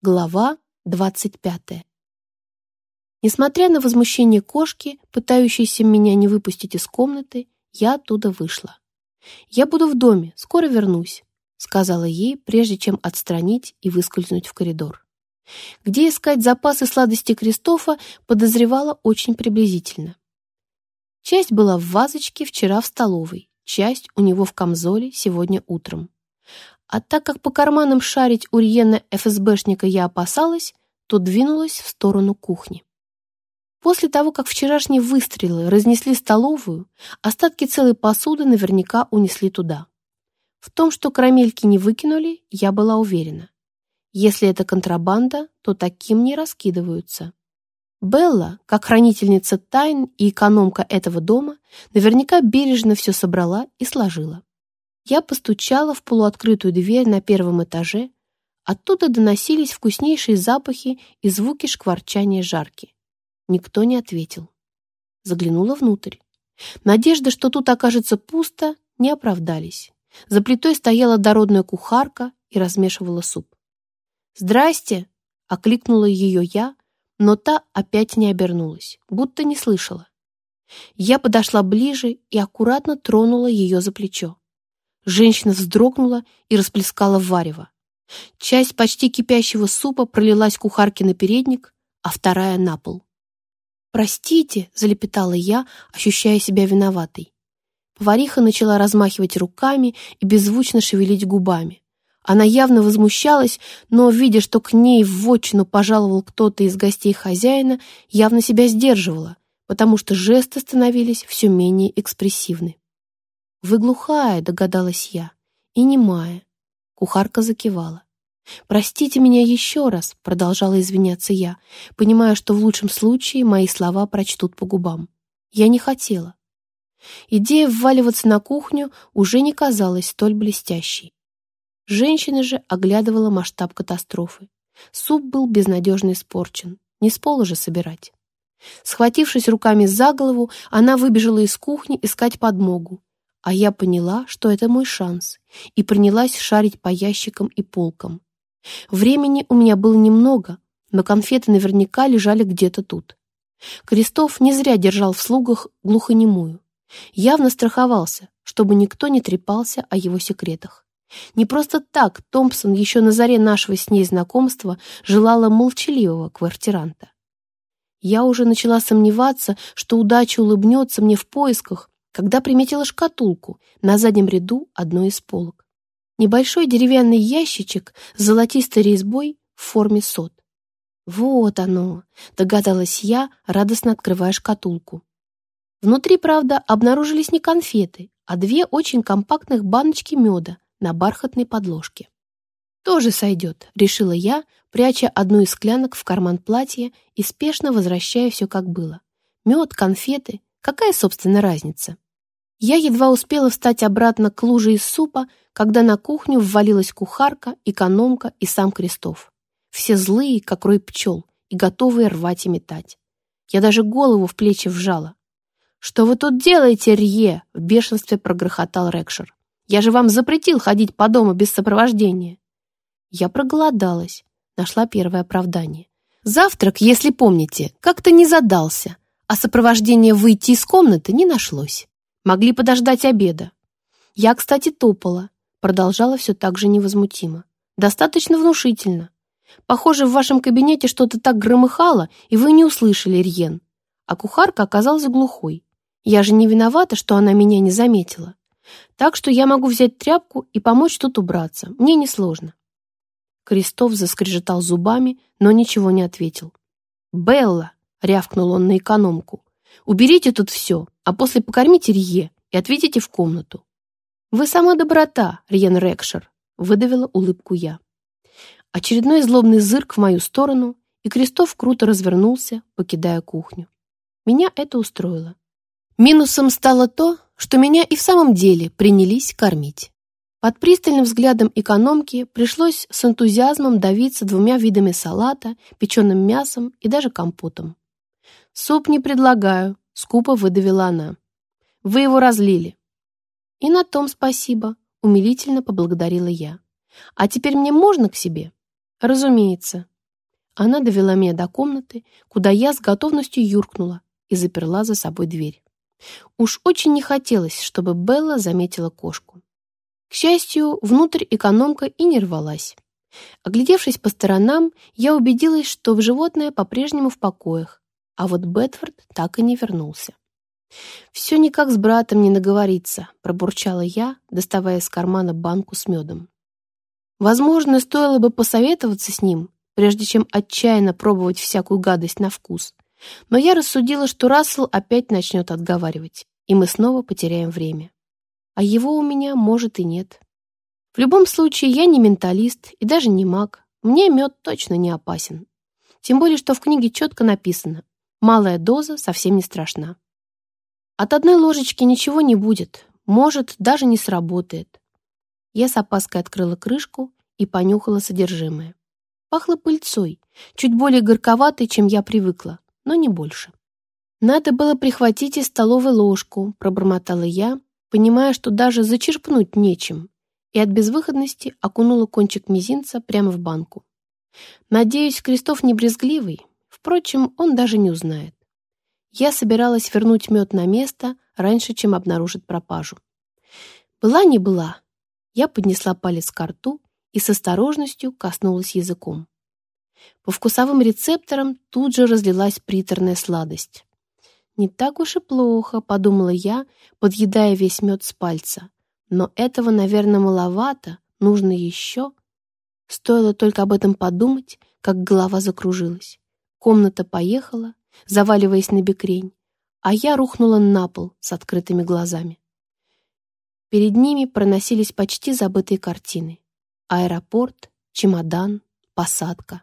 Глава 25. Несмотря на возмущение кошки, пытающейся меня не выпустить из комнаты, я оттуда вышла. «Я буду в доме, скоро вернусь», — сказала ей, прежде чем отстранить и выскользнуть в коридор. Где искать запасы сладости Кристофа, подозревала очень приблизительно. Часть была в вазочке вчера в столовой, часть у него в камзоле сегодня утром. А так как по карманам шарить у Риена ФСБшника я опасалась, то двинулась в сторону кухни. После того, как вчерашние выстрелы разнесли столовую, остатки целой посуды наверняка унесли туда. В том, что карамельки не выкинули, я была уверена. Если это контрабанда, то таким не раскидываются. Белла, как хранительница тайн и экономка этого дома, наверняка бережно все собрала и сложила. Я постучала в полуоткрытую дверь на первом этаже. Оттуда доносились вкуснейшие запахи и звуки шкварчания жарки. Никто не ответил. Заглянула внутрь. Надежда, что тут окажется пусто, не оправдались. За плитой стояла дородная кухарка и размешивала суп. «Здрасте!» — окликнула ее я, но та опять не обернулась, будто не слышала. Я подошла ближе и аккуратно тронула ее за плечо. Женщина вздрогнула и расплескала варево. Часть почти кипящего супа пролилась кухарке на передник, а вторая — на пол. «Простите», — залепетала я, ощущая себя виноватой. Повариха начала размахивать руками и беззвучно шевелить губами. Она явно возмущалась, но, видя, что к ней в вотчину пожаловал кто-то из гостей хозяина, явно себя сдерживала, потому что жесты становились все менее экспрессивны. «Вы глухая», — догадалась я, — «и немая». Кухарка закивала. «Простите меня еще раз», — продолжала извиняться я, понимая, что в лучшем случае мои слова прочтут по губам. Я не хотела. Идея вваливаться на кухню уже не казалась столь блестящей. Женщина же оглядывала масштаб катастрофы. Суп был безнадежно испорчен. Не с пола же собирать. Схватившись руками за голову, она выбежала из кухни искать подмогу, а я поняла, что это мой шанс, и принялась шарить по ящикам и полкам. Времени у меня было немного, но конфеты наверняка лежали где-то тут. Крестов не зря держал в слугах глухонемую. Явно страховался, чтобы никто не трепался о его секретах. Не просто так Томпсон еще на заре нашего с ней знакомства желала молчаливого квартиранта. Я уже начала сомневаться, что удача улыбнется мне в поисках, когда приметила шкатулку на заднем ряду одной из полок. Небольшой деревянный ящичек с золотистой резьбой в форме сот. «Вот оно!» — догадалась я, радостно открывая шкатулку. Внутри, правда, обнаружились не конфеты, а две очень компактных баночки меда на бархатной подложке. «Тоже сойдет», — решила я, пряча одну из склянок в карман платья и спешно возвращая все как было. Мед, конфеты — какая, собственно, разница? Я едва успела встать обратно к луже из супа, когда на кухню ввалилась кухарка, экономка и сам Крестов. Все злые, как рой пчел, и готовые рвать и метать. Я даже голову в плечи вжала. «Что вы тут делаете, Рье?» — в бешенстве прогрохотал Рекшер. «Я же вам запретил ходить по дому без сопровождения». Я проголодалась, нашла первое оправдание. Завтрак, если помните, как-то не задался, а сопровождение выйти из комнаты не нашлось. Могли подождать обеда. Я, кстати, топала. Продолжала все так же невозмутимо. Достаточно внушительно. Похоже, в вашем кабинете что-то так громыхало, и вы не услышали, Рьен. А кухарка оказалась глухой. Я же не виновата, что она меня не заметила. Так что я могу взять тряпку и помочь тут убраться. Мне несложно. Крестов заскрежетал зубами, но ничего не ответил. «Белла!» — рявкнул он на экономку. Уберите тут все, а после покормите Рье и отведите в комнату. Вы сама доброта, Рьен Рекшер, выдавила улыбку я. Очередной злобный зырк в мою сторону, и Крестов круто развернулся, покидая кухню. Меня это устроило. Минусом стало то, что меня и в самом деле принялись кормить. Под пристальным взглядом экономки пришлось с энтузиазмом давиться двумя видами салата, печеным мясом и даже компотом. «Суп не предлагаю», — скупо выдавила она. «Вы его разлили». «И на том спасибо», — умилительно поблагодарила я. «А теперь мне можно к себе?» Разумеется. Она довела меня до комнаты, куда я с готовностью юркнула и заперла за собой дверь. Уж очень не хотелось, чтобы Белла заметила кошку. К счастью, внутрь экономка и не рвалась. Оглядевшись по сторонам, я убедилась, что животное по-прежнему в покоях, а вот Бетфорд так и не вернулся. «Все никак с братом не наговориться», — пробурчала я, доставая из кармана банку с медом. Возможно, стоило бы посоветоваться с ним, прежде чем отчаянно пробовать всякую гадость на вкус. Но я рассудила, что Рассел опять начнет отговаривать, и мы снова потеряем время. А его у меня, может, и нет. В любом случае, я не менталист и даже не маг. Мне мед точно не опасен. Тем более, что в книге четко написано «малая доза совсем не страшна». От одной ложечки ничего не будет, может, даже не сработает. Я с опаской открыла крышку и понюхала содержимое. Пахло пыльцой, чуть более горьковатой, чем я привыкла, но не больше. «Надо было прихватить из столовой ложку», — пробормотала я, понимая, что даже зачерпнуть нечем, и от безвыходности окунула кончик мизинца прямо в банку. Надеюсь, Крестов не брезгливый, впрочем, он даже не узнает. Я собиралась вернуть мед на место раньше, чем обнаружит пропажу. Была не была. Я поднесла палец к рту и с осторожностью коснулась языком. По вкусовым рецепторам тут же разлилась приторная сладость. «Не так уж и плохо», — подумала я, подъедая весь мед с пальца. «Но этого, наверное, маловато, нужно еще». Стоило только об этом подумать, как голова закружилась. Комната поехала, заваливаясь на бекрень, а я рухнула на пол с открытыми глазами. Перед ними проносились почти забытые картины. Аэропорт, чемодан, посадка.